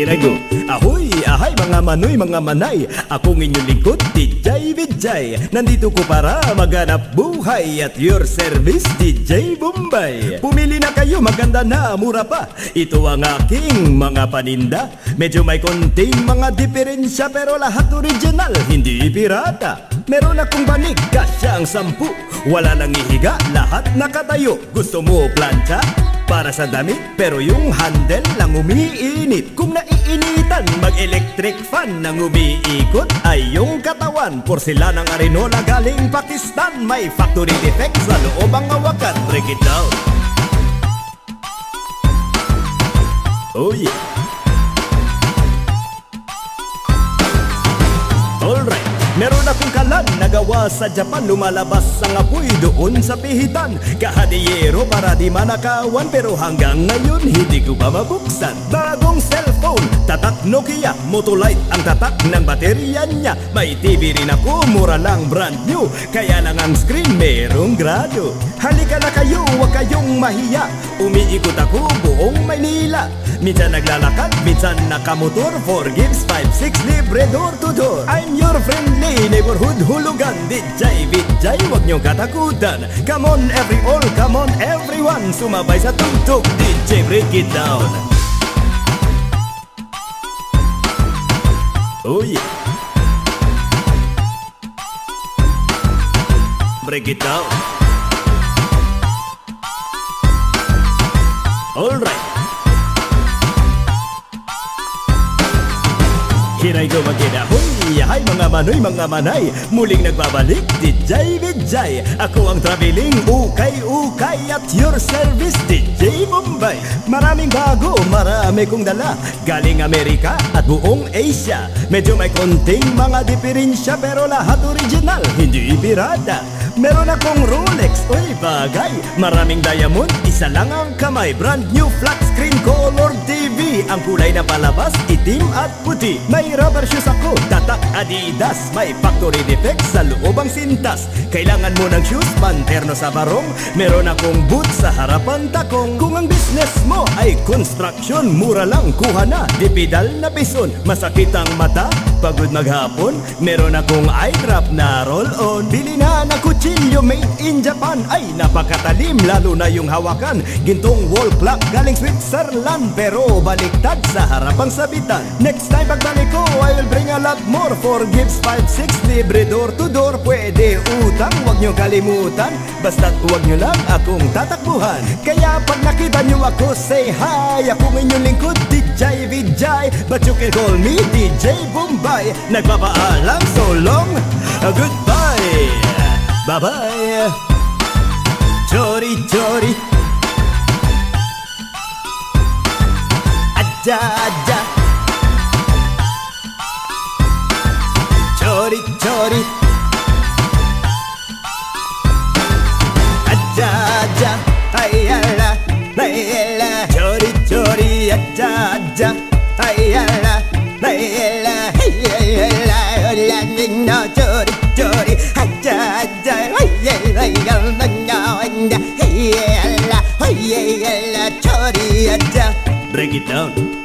Here I go Ahoy, ahay mga manoy, mga manay. Akong inyong lingkod, DJ Vijay. Nandito ko para maganap buhay At your service, DJ Bombay. Pumili na kayo, maganda na, mura pa. Ito ang aking mga paninda. Medyo may konting mga diferensya Pero lahat original, hindi pirata. Meron akong banig, kasya ang sampu. Wala nang ihiga, lahat nakatayo. Gusto mo plancha? Para sa damit, pero yung handle lang umiinit. Kung naiinitan, mag-electric fan Nang umiikot. Ay yung katawan Porcelanang arenola galing Pakistan. May factory defect sa loob ang hawakan. Break it down. Oh yeah meron akong kalan Nagawa sa Japan. Lumalabas ang apoy doon sa pihitan. Kahadiyero para di manakawan. Pero hanggang ngayon hindi ko pa mabuksan. Bagong cellphone, tatak Nokia. Motolite ang tatak ng baterya niya. May TV rin ako, mura lang brand new. Kaya lang ang screen merong grado. Halika na kayo, huwag kayong mahiya. Umiikot ako buong Maynila. Minsan naglalakad, minsan nakamotor. For gives 5-6 libre door to door. I'm your friendly neighborhood hulugan DJ Vijay, huwag niyong katakutan Come on every all, come on everyone. Sumabay sa tugtog, DJ break it down. Oh yeah. Break it down. Alright Here I go again, ahoy! Hay mga manoy, mga manay. Muling nagbabalik, DJ Vijay. Ako ang traveling, ukay-ukay At your service, DJ Bombay. Maraming bago, marami kong dala. Galing Amerika at buong Asia. Medyo may konting mga diferensya Pero lahat original, hindi pirata. Meron akong Rolex, oy bagay. Maraming diamond, isa lang ang kamay. Brand new flat screen color TV Ang kulay na palabas, itim at puti. May rubber shoes ako, tatak Adidas. May factory defect sa loob ang sintas. Kailangan mo ng shoes, panterno sa barong. Meron akong boots sa harapan takong. Kung ang business mo ay construction Mura lang, kuha na, dipidal na pison Masakit ang mata, pagod maghapon Meron akong eye drop na roll-on. Bili na ng kutsilyo made in Japan. Ay napakatalim, lalo na yung hawakan. Gintong wall clock galing Switzerland Pero baliktad sa harapang sabitan. Next time pagbalik ko, I will bring a lot more. For gifts 5-6, libre door to door. Pwede utang, wag nyo kalimutan. Basta't huwag nyo lang akong tatakbuhan. Kaya pag nakita nyo ako, say hi. Akong inyong lingkod, DJ Vijay But you can call me DJ Bombay. Nagpapaalam, so long, goodbye. Bye-bye. Chori, chori da Chori chori. Da da Ay ala Ay ala Chori chori Da da. Down